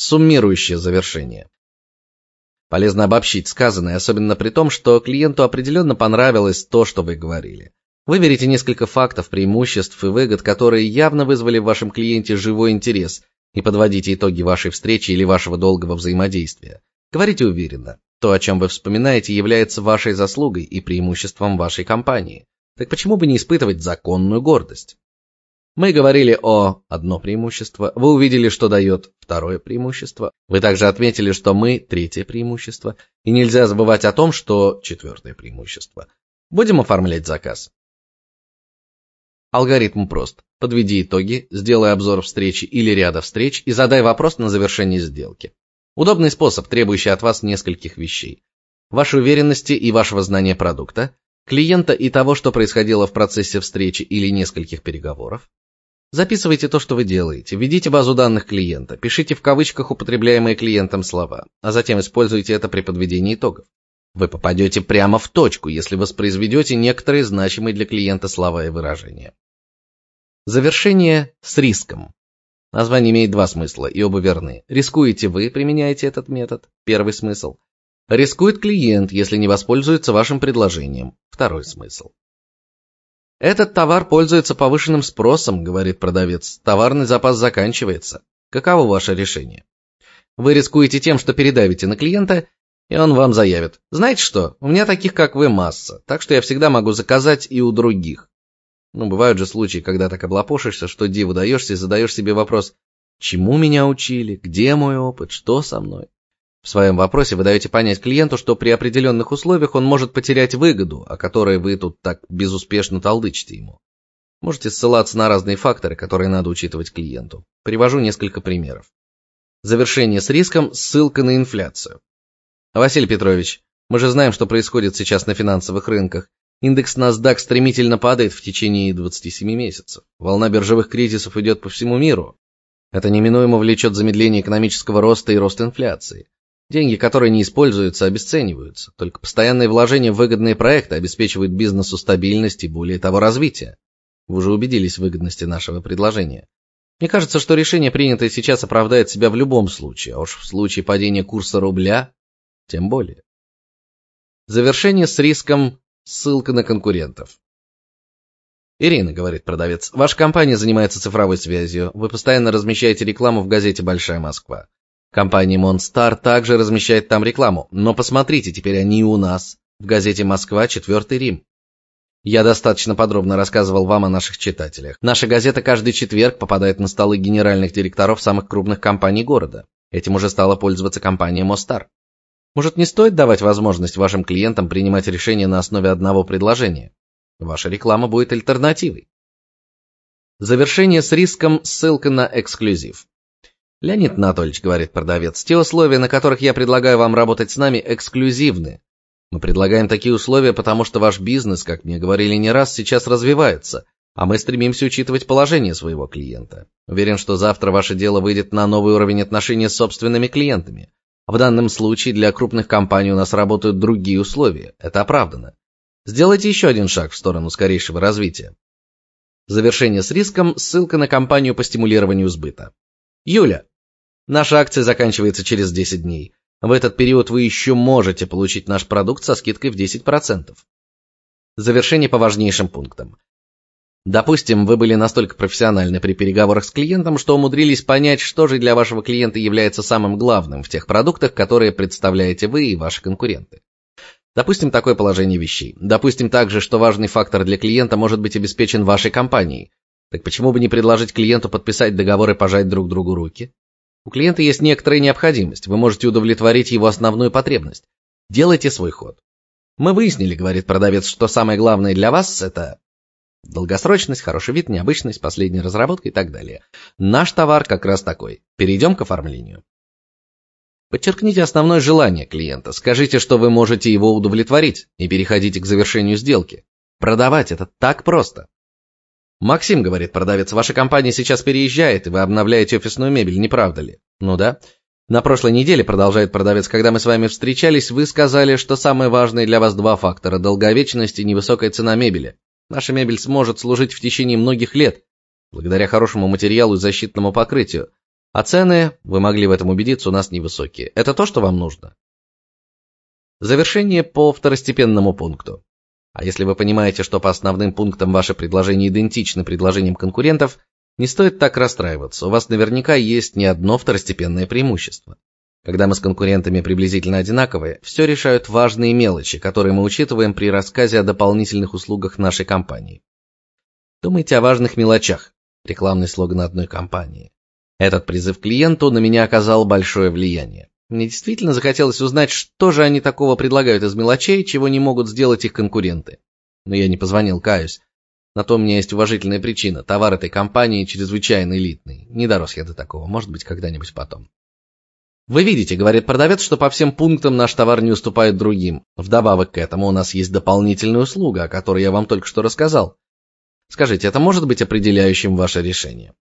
Суммирующее завершение. Полезно обобщить сказанное, особенно при том, что клиенту определенно понравилось то, что вы говорили. Выберите несколько фактов, преимуществ и выгод, которые явно вызвали в вашем клиенте живой интерес, и подводите итоги вашей встречи или вашего долгого взаимодействия. Говорите уверенно. То, о чем вы вспоминаете, является вашей заслугой и преимуществом вашей компании. Так почему бы не испытывать законную гордость? Мы говорили о одно преимущество, вы увидели, что дает второе преимущество. Вы также отметили, что мы третье преимущество, и нельзя забывать о том, что четвертое преимущество. Будем оформлять заказ. Алгоритм прост. Подведи итоги, сделай обзор встречи или ряда встреч и задай вопрос на завершение сделки. Удобный способ, требующий от вас нескольких вещей: вашей уверенности и вашего знания продукта, клиента и того, что происходило в процессе встречи или нескольких переговоров, Записывайте то, что вы делаете, введите базу данных клиента, пишите в кавычках употребляемые клиентом слова, а затем используйте это при подведении итогов. Вы попадете прямо в точку, если воспроизведете некоторые значимые для клиента слова и выражения. Завершение с риском. Название имеет два смысла, и оба верны. Рискуете вы, применяете этот метод. Первый смысл. Рискует клиент, если не воспользуется вашим предложением. Второй смысл. Этот товар пользуется повышенным спросом, говорит продавец. Товарный запас заканчивается. Каково ваше решение? Вы рискуете тем, что передавите на клиента, и он вам заявит: "Знаете что? У меня таких, как вы, масса, так что я всегда могу заказать и у других". Ну, бывают же случаи, когда так облапошишься, что диву даешься и задаешь себе вопрос: чему меня учили, где мой опыт, что со мной? В своем вопросе вы даете понять клиенту, что при определенных условиях он может потерять выгоду, о которой вы тут так безуспешно толдычите ему. Можете ссылаться на разные факторы, которые надо учитывать клиенту. Привожу несколько примеров. Завершение с риском, ссылка на инфляцию. Василий Петрович, мы же знаем, что происходит сейчас на финансовых рынках. Индекс NASDAQ стремительно падает в течение 27 месяцев. Волна биржевых кризисов идет по всему миру. Это неминуемо влечет замедление экономического роста и рост инфляции. Деньги, которые не используются, обесцениваются. Только постоянные вложения в выгодные проекты обеспечивают бизнесу стабильность и более того развитие. Вы уже убедились в выгодности нашего предложения. Мне кажется, что решение, принятое сейчас, оправдает себя в любом случае, а уж в случае падения курса рубля тем более. Завершение с риском ссылка на конкурентов. Ирина, говорит продавец, ваша компания занимается цифровой связью. Вы постоянно размещаете рекламу в газете Большая Москва. Компания Монстар также размещает там рекламу, но посмотрите, теперь они у нас, в газете Москва, Четвертый Рим. Я достаточно подробно рассказывал вам о наших читателях. Наша газета каждый четверг попадает на столы генеральных директоров самых крупных компаний города. Этим уже стала пользоваться компания Мостар. Может, не стоит давать возможность вашим клиентам принимать решения на основе одного предложения? Ваша реклама будет альтернативой. Завершение с риском ссылка на эксклюзив. Леонид Анатольевич, говорит продавец, те условия, на которых я предлагаю вам работать с нами, эксклюзивны. Мы предлагаем такие условия, потому что ваш бизнес, как мне говорили не раз, сейчас развивается, а мы стремимся учитывать положение своего клиента. Уверен, что завтра ваше дело выйдет на новый уровень отношений с собственными клиентами. В данном случае для крупных компаний у нас работают другие условия. Это оправдано. Сделайте еще один шаг в сторону скорейшего развития. Завершение с риском, ссылка на кампанию по стимулированию сбыта. Юля, наша акция заканчивается через 10 дней. В этот период вы еще можете получить наш продукт со скидкой в 10%. Завершение по важнейшим пунктам. Допустим, вы были настолько профессиональны при переговорах с клиентом, что умудрились понять, что же для вашего клиента является самым главным в тех продуктах, которые представляете вы и ваши конкуренты. Допустим, такое положение вещей. Допустим также, что важный фактор для клиента может быть обеспечен вашей компанией. Так почему бы не предложить клиенту подписать договор и пожать друг другу руки? У клиента есть некоторая необходимость, вы можете удовлетворить его основную потребность. Делайте свой ход. Мы выяснили, говорит продавец, что самое главное для вас это долгосрочность, хороший вид, необычность, последняя разработка и так далее. Наш товар как раз такой. Перейдем к оформлению. Подчеркните основное желание клиента, скажите, что вы можете его удовлетворить, и переходите к завершению сделки. Продавать это так просто. Максим, говорит продавец, ваша компания сейчас переезжает, и вы обновляете офисную мебель, не правда ли? Ну да. На прошлой неделе, продолжает продавец, когда мы с вами встречались, вы сказали, что самое важное для вас два фактора: долговечность и невысокая цена мебели. Наша мебель сможет служить в течение многих лет, благодаря хорошему материалу и защитному покрытию. А цены, вы могли в этом убедиться, у нас невысокие. Это то, что вам нужно? Завершение по второстепенному пункту. А если вы понимаете, что по основным пунктам ваше предложение идентичны предложениям конкурентов, не стоит так расстраиваться. У вас наверняка есть не одно второстепенное преимущество. Когда мы с конкурентами приблизительно одинаковые, все решают важные мелочи, которые мы учитываем при рассказе о дополнительных услугах нашей компании. Думайте о важных мелочах. Рекламный слоган одной компании. Этот призыв клиенту на меня оказал большое влияние. Мне действительно захотелось узнать, что же они такого предлагают из мелочей, чего не могут сделать их конкуренты. Но я не позвонил, каюсь. На то у меня есть уважительная причина. Товар этой компании чрезвычайно элитный. Не дорос я до такого, может быть, когда-нибудь потом. Вы видите, говорит продавец, что по всем пунктам наш товар не уступает другим. Вдобавок к этому у нас есть дополнительная услуга, о которой я вам только что рассказал. Скажите, это может быть определяющим ваше решение?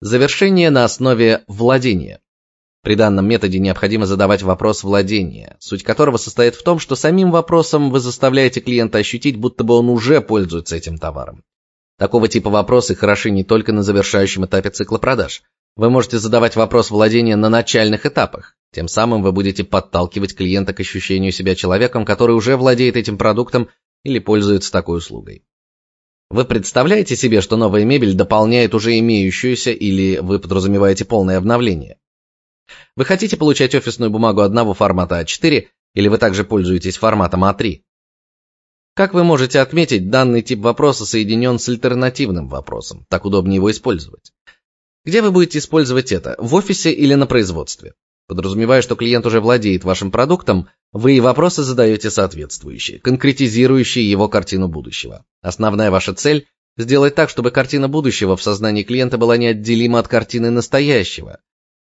Завершение на основе владения. При данном методе необходимо задавать вопрос владения, суть которого состоит в том, что самим вопросом вы заставляете клиента ощутить, будто бы он уже пользуется этим товаром. Такого типа вопросы хороши не только на завершающем этапе цикла продаж. Вы можете задавать вопрос владения на начальных этапах. Тем самым вы будете подталкивать клиента к ощущению себя человеком, который уже владеет этим продуктом или пользуется такой услугой. Вы представляете себе, что новая мебель дополняет уже имеющуюся или вы подразумеваете полное обновление? Вы хотите получать офисную бумагу одного формата А4 или вы также пользуетесь форматом А3? Как вы можете отметить, данный тип вопроса соединен с альтернативным вопросом, так удобнее его использовать. Где вы будете использовать это, в офисе или на производстве? Подразумевая, что клиент уже владеет вашим продуктом, вы и вопросы задаете соответствующие, конкретизирующие его картину будущего. Основная ваша цель – сделать так, чтобы картина будущего в сознании клиента была неотделима от картины настоящего,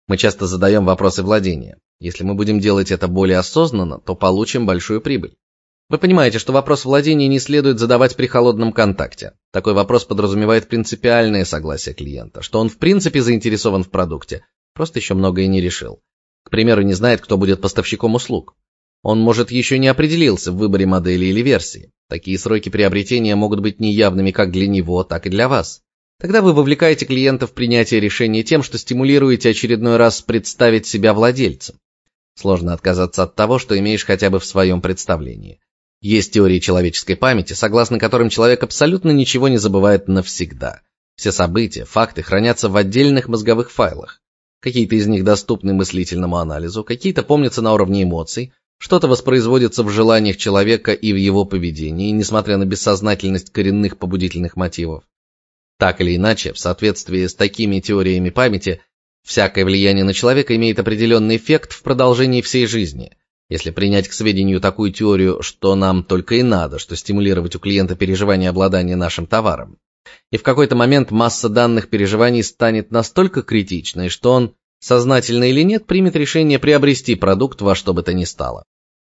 мы часто задаем вопросы владения. Если мы будем делать это более осознанно, то получим большую прибыль. Вы понимаете, что вопрос владения не следует задавать при холодном контакте. Такой вопрос подразумевает принципиальное согласие клиента, что он в принципе заинтересован в продукте, просто еще многое не решил. К примеру, не знает, кто будет поставщиком услуг. Он, может, еще не определился в выборе модели или версии. Такие сроки приобретения могут быть неявными как для него, так и для вас. Тогда вы вовлекаете клиента в принятие решения тем, что стимулируете очередной раз представить себя владельцем. Сложно отказаться от того, что имеешь хотя бы в своем представлении. Есть теории человеческой памяти, согласно которым человек абсолютно ничего не забывает навсегда. Все события, факты хранятся в отдельных мозговых файлах. Какие-то из них доступны мыслительному анализу, какие-то помнятся на уровне эмоций, что-то воспроизводится в желаниях человека и в его поведении, несмотря на бессознательность коренных побудительных мотивов. Так или иначе, в соответствии с такими теориями памяти, всякое влияние на человека имеет определенный эффект в продолжении всей жизни. Если принять к сведению такую теорию, что нам только и надо, что стимулировать у клиента переживание обладания нашим товаром. И в какой-то момент масса данных переживаний станет настолько критичной, что он, сознательно или нет, примет решение приобрести продукт во что бы то ни стало.